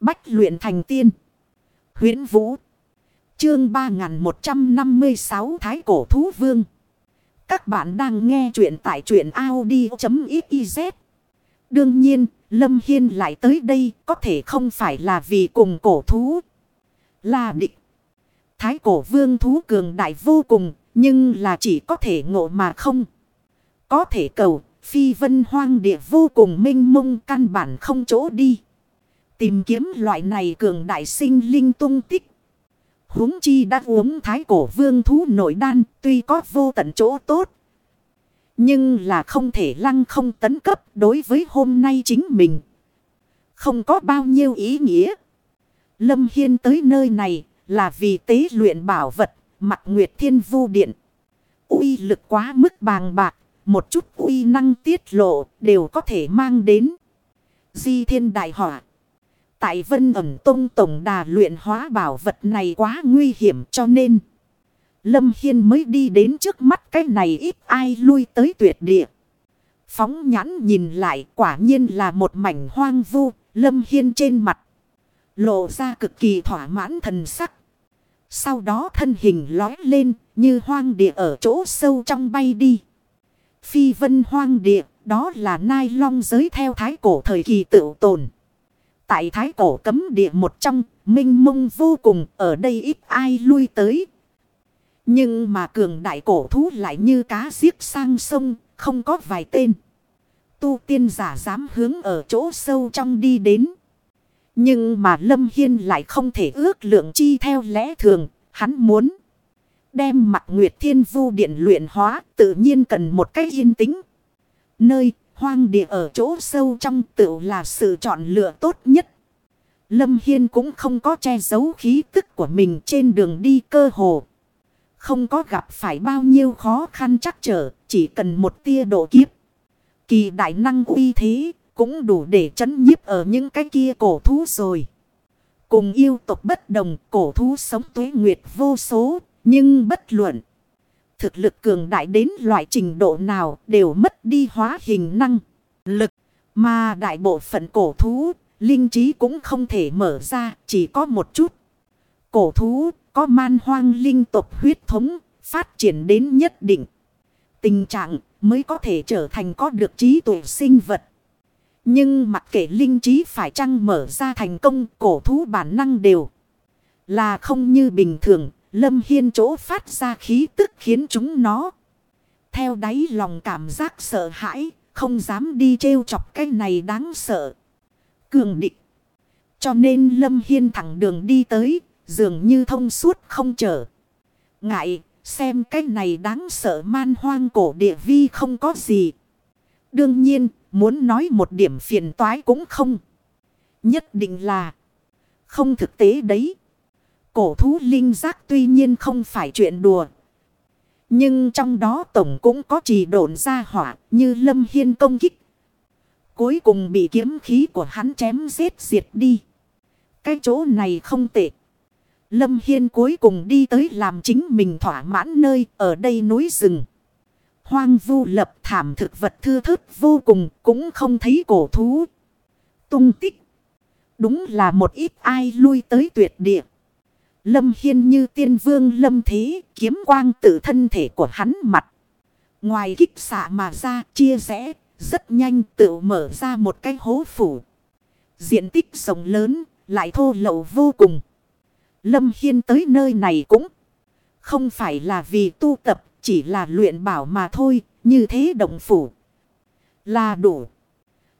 Bách luyện thành tiên. huyễn Vũ. Chương 3156 Thái Cổ Thú Vương. Các bạn đang nghe truyện tại truyện Audi.xyz. Đương nhiên, Lâm Hiên lại tới đây có thể không phải là vì cùng cổ thú. Là địch. Thái cổ vương thú cường đại vô cùng, nhưng là chỉ có thể ngộ mà không. Có thể cầu, phi vân hoang địa vô cùng minh mông căn bản không chỗ đi. Tìm kiếm loại này cường đại sinh linh tung tích. huống chi đã uống thái cổ vương thú nội đan, tuy có vô tận chỗ tốt. Nhưng là không thể lăng không tấn cấp đối với hôm nay chính mình. Không có bao nhiêu ý nghĩa. Lâm Hiên tới nơi này là vì tế luyện bảo vật mặt Nguyệt Thiên Vu Điện. uy lực quá mức bàng bạc. Một chút uy năng tiết lộ đều có thể mang đến. Di thiên đại họa. Tại vân ẩm tông tổng đà luyện hóa bảo vật này quá nguy hiểm cho nên. Lâm Hiên mới đi đến trước mắt cái này ít ai lui tới tuyệt địa. Phóng nhãn nhìn lại quả nhiên là một mảnh hoang vu. Lâm Hiên trên mặt. Lộ ra cực kỳ thỏa mãn thần sắc. Sau đó thân hình lói lên như hoang địa ở chỗ sâu trong bay đi. Phi vân hoang địa, đó là nai long giới theo thái cổ thời kỳ tự tồn. Tại thái cổ cấm địa một trong, minh mông vô cùng, ở đây ít ai lui tới. Nhưng mà cường đại cổ thú lại như cá giết sang sông, không có vài tên. Tu tiên giả dám hướng ở chỗ sâu trong đi đến. Nhưng mà Lâm Hiên lại không thể ước lượng chi theo lẽ thường, hắn muốn. Đem mặt Nguyệt Thiên Vu Điện luyện hóa tự nhiên cần một cái yên tĩnh. Nơi hoang địa ở chỗ sâu trong tựu là sự chọn lựa tốt nhất. Lâm Hiên cũng không có che giấu khí tức của mình trên đường đi cơ hồ. Không có gặp phải bao nhiêu khó khăn chắc trở, chỉ cần một tia độ kiếp. Kỳ đại năng uy thế, cũng đủ để chấn nhiếp ở những cái kia cổ thú rồi. Cùng yêu tộc bất đồng, cổ thú sống tuế nguyệt vô số, nhưng bất luận. Thực lực cường đại đến loại trình độ nào đều mất đi hóa hình năng, lực. Mà đại bộ phận cổ thú, linh trí cũng không thể mở ra, chỉ có một chút. Cổ thú có man hoang linh tộc huyết thống, phát triển đến nhất định. Tình trạng mới có thể trở thành có được trí tuệ sinh vật. Nhưng mặc kệ linh trí phải chăng mở ra thành công cổ thú bản năng đều. Là không như bình thường, lâm hiên chỗ phát ra khí tức khiến chúng nó. Theo đáy lòng cảm giác sợ hãi, không dám đi trêu chọc cái này đáng sợ. Cường định. Cho nên lâm hiên thẳng đường đi tới, dường như thông suốt không trở. Ngại, xem cái này đáng sợ man hoang cổ địa vi không có gì. Đương nhiên, muốn nói một điểm phiền toái cũng không. Nhất định là không thực tế đấy. Cổ thú linh giác tuy nhiên không phải chuyện đùa. Nhưng trong đó tổng cũng có trì độn ra hỏa như lâm hiên công kích. Cuối cùng bị kiếm khí của hắn chém giết diệt đi. Cái chỗ này không tệ. Lâm Hiên cuối cùng đi tới làm chính mình thỏa mãn nơi ở đây núi rừng. Hoang vu lập thảm thực vật thưa thớt vô cùng cũng không thấy cổ thú. Tung tích. Đúng là một ít ai lui tới tuyệt địa. Lâm Hiên như tiên vương lâm thế kiếm quang tự thân thể của hắn mặt. Ngoài kích xạ mà ra chia rẽ rất nhanh tự mở ra một cái hố phủ. Diện tích rộng lớn lại thô lậu vô cùng. Lâm Hiên tới nơi này cũng không phải là vì tu tập, chỉ là luyện bảo mà thôi, như thế động phủ là đủ.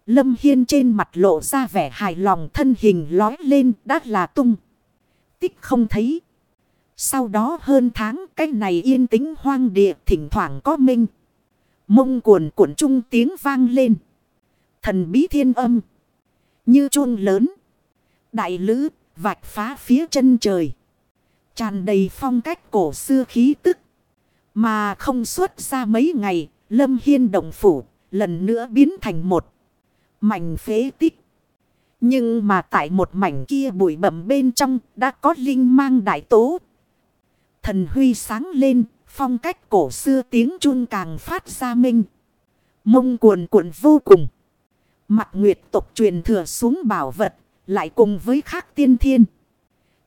Lâm Hiên trên mặt lộ ra vẻ hài lòng thân hình lói lên đắt là tung. Tích không thấy. Sau đó hơn tháng cái này yên tĩnh hoang địa thỉnh thoảng có minh. Mông cuồn cuộn trung tiếng vang lên. Thần bí thiên âm. Như chuông lớn. Đại lữ vạch phá phía chân trời. Tràn đầy phong cách cổ xưa khí tức. Mà không xuất ra mấy ngày, Lâm Hiên động phủ, lần nữa biến thành một mảnh phế tích. Nhưng mà tại một mảnh kia bụi bẩm bên trong đã có linh mang đại tố. Thần huy sáng lên, phong cách cổ xưa tiếng chun càng phát ra minh. Mông cuồn cuộn vô cùng. Mặt nguyệt tộc truyền thừa xuống bảo vật lại cùng với khác tiên thiên.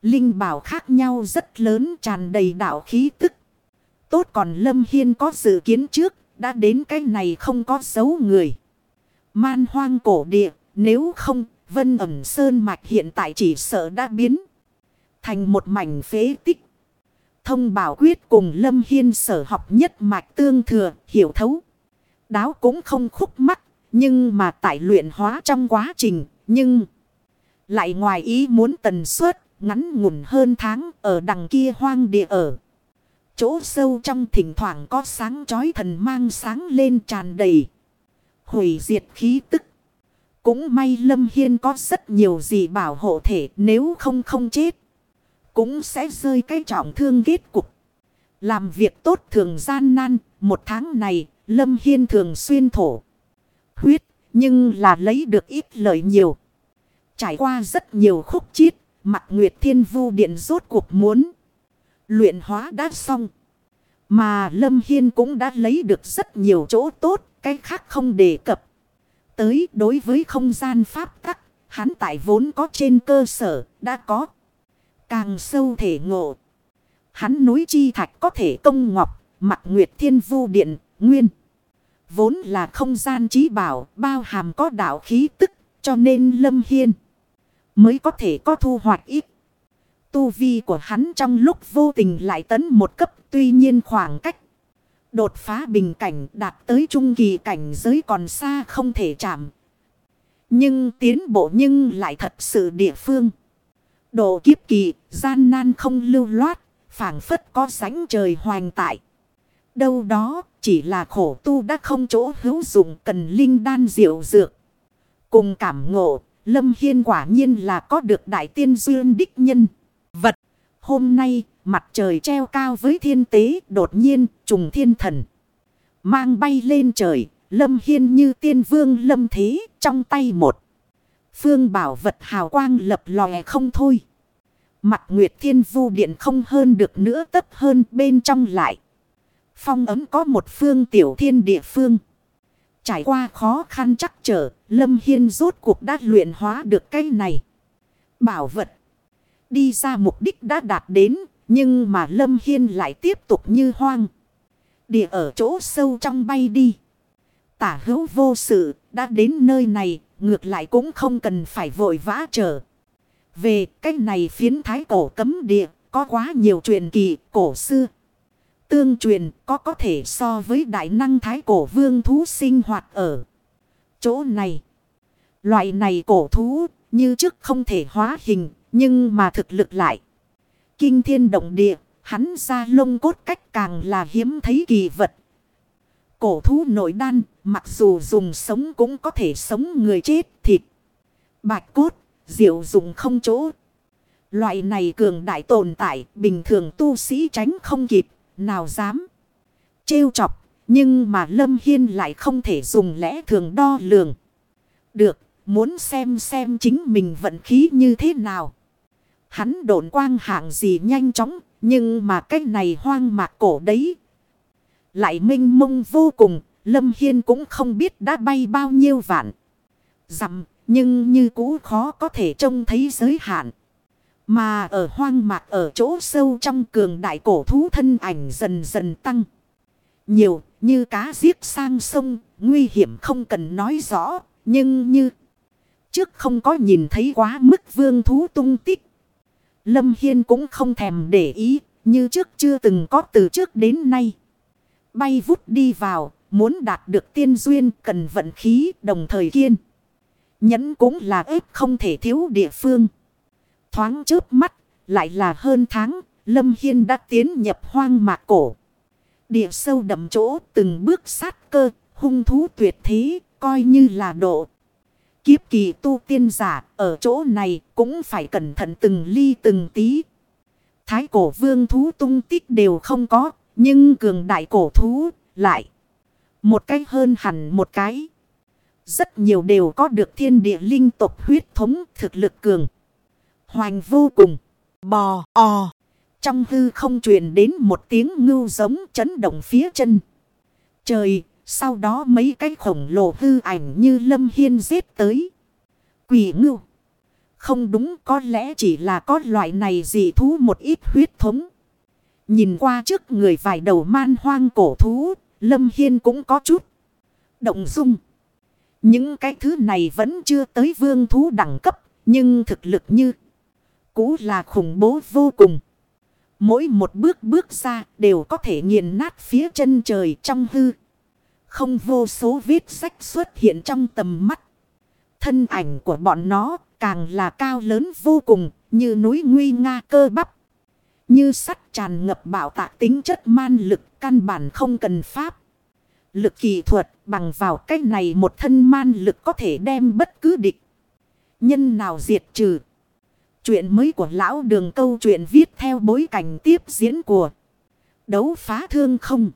Linh bảo khác nhau rất lớn tràn đầy đạo khí tức. Tốt còn Lâm Hiên có dự kiến trước, đã đến cái này không có dấu người. Man hoang cổ địa, nếu không, Vân ẩm sơn mạch hiện tại chỉ sợ đã biến thành một mảnh phế tích. Thông bảo quyết cùng Lâm Hiên sở học nhất mạch tương thừa, hiểu thấu. Đáo cũng không khúc mắc, nhưng mà tại luyện hóa trong quá trình, nhưng lại ngoài ý muốn tần suất ngắn ngủn hơn tháng ở đằng kia hoang địa ở. Chỗ sâu trong thỉnh thoảng có sáng chói thần mang sáng lên tràn đầy. Hủy diệt khí tức. Cũng may Lâm Hiên có rất nhiều gì bảo hộ thể, nếu không không chết. Cũng sẽ rơi cái trọng thương kết cục. Làm việc tốt thường gian nan. Một tháng này, Lâm Hiên thường xuyên thổ. Huyết, nhưng là lấy được ít lợi nhiều. Trải qua rất nhiều khúc chiết. Mặt Nguyệt Thiên Vu Điện rốt cuộc muốn. Luyện hóa đã xong. Mà Lâm Hiên cũng đã lấy được rất nhiều chỗ tốt. Cái khác không đề cập. Tới đối với không gian pháp tắc. Hắn tại vốn có trên cơ sở, đã có. Càng sâu thể ngộ. Hắn núi chi thạch có thể công ngọc. Mặt Nguyệt Thiên Vu Điện, nguyên. Vốn là không gian trí bảo, bao hàm có đạo khí tức. Cho nên Lâm Hiên mới có thể có thu hoạch ít. Tu vi của hắn trong lúc vô tình lại tấn một cấp, tuy nhiên khoảng cách. Đột phá bình cảnh đạt tới trung kỳ cảnh giới còn xa không thể chạm. Nhưng tiến bộ nhưng lại thật sự địa phương. Độ kiếp kỳ, gian nan không lưu loát, phảng phất có sánh trời hoành tại. Đâu đó, chỉ là khổ tu đã không chỗ hữu dụng cần linh đan diệu dược. Cùng cảm ngộ, Lâm Hiên quả nhiên là có được đại tiên duyên đích nhân. Vật, hôm nay, mặt trời treo cao với thiên tế đột nhiên trùng thiên thần. Mang bay lên trời, Lâm Hiên như tiên vương lâm thế trong tay một. Phương bảo vật hào quang lập lòe không thôi. Mặt Nguyệt Thiên Vu Điện không hơn được nữa tấp hơn bên trong lại. Phong ấm có một phương tiểu thiên địa phương. Trải qua khó khăn chắc trở, Lâm Hiên rốt cuộc đã luyện hóa được cái này. Bảo vật. Đi ra mục đích đã đạt đến, nhưng mà Lâm Hiên lại tiếp tục như hoang. Địa ở chỗ sâu trong bay đi. Tả hữu vô sự, đã đến nơi này, ngược lại cũng không cần phải vội vã trở. Về cách này phiến thái cổ cấm địa, có quá nhiều truyền kỳ cổ xưa. Tương truyền có có thể so với đại năng thái cổ vương thú sinh hoạt ở chỗ này. Loại này cổ thú như trước không thể hóa hình nhưng mà thực lực lại. Kinh thiên động địa hắn ra lông cốt cách càng là hiếm thấy kỳ vật. Cổ thú nội đan mặc dù dùng sống cũng có thể sống người chết thịt. Bạch cốt diệu dụng không chỗ. Loại này cường đại tồn tại bình thường tu sĩ tránh không kịp nào dám trêu chọc. Nhưng mà Lâm Hiên lại không thể dùng lẽ thường đo lường. Được, muốn xem xem chính mình vận khí như thế nào. Hắn độn quang hạng gì nhanh chóng, nhưng mà cái này hoang mạc cổ đấy. Lại minh mông vô cùng, Lâm Hiên cũng không biết đã bay bao nhiêu vạn. Dặm, nhưng như cũ khó có thể trông thấy giới hạn. Mà ở hoang mạc ở chỗ sâu trong cường đại cổ thú thân ảnh dần dần tăng. Nhiều như cá giết sang sông, nguy hiểm không cần nói rõ, nhưng như trước không có nhìn thấy quá mức vương thú tung tích. Lâm Hiên cũng không thèm để ý, như trước chưa từng có từ trước đến nay. Bay vút đi vào, muốn đạt được tiên duyên cần vận khí đồng thời kiên. Nhẫn cũng là ếp không thể thiếu địa phương. Thoáng trước mắt, lại là hơn tháng, Lâm Hiên đã tiến nhập hoang mạc cổ. Địa sâu đậm chỗ từng bước sát cơ, hung thú tuyệt thế, coi như là độ. Kiếp kỳ tu tiên giả, ở chỗ này cũng phải cẩn thận từng ly từng tí. Thái cổ vương thú tung tích đều không có, nhưng cường đại cổ thú lại. Một cái hơn hẳn một cái. Rất nhiều đều có được thiên địa linh tộc huyết thống thực lực cường. Hoành vô cùng. Bò, o. Trong hư không truyền đến một tiếng ngưu giống chấn động phía chân. Trời, sau đó mấy cái khổng lồ hư ảnh như lâm hiên giết tới. Quỷ ngưu. Không đúng có lẽ chỉ là có loại này dị thú một ít huyết thống. Nhìn qua trước người vài đầu man hoang cổ thú, Lâm Hiên cũng có chút động dung. Những cái thứ này vẫn chưa tới vương thú đẳng cấp, nhưng thực lực như cũ là khủng bố vô cùng. Mỗi một bước bước ra đều có thể nghiền nát phía chân trời trong hư. Không vô số vết sách xuất hiện trong tầm mắt. Thân ảnh của bọn nó càng là cao lớn vô cùng, như núi nguy nga cơ bắp. Như sắt tràn ngập bảo tạ tính chất man lực căn bản không cần pháp. Lực kỳ thuật bằng vào cách này một thân man lực có thể đem bất cứ địch. Nhân nào diệt trừ. Chuyện mới của lão đường câu chuyện viết theo bối cảnh tiếp diễn của đấu phá thương không.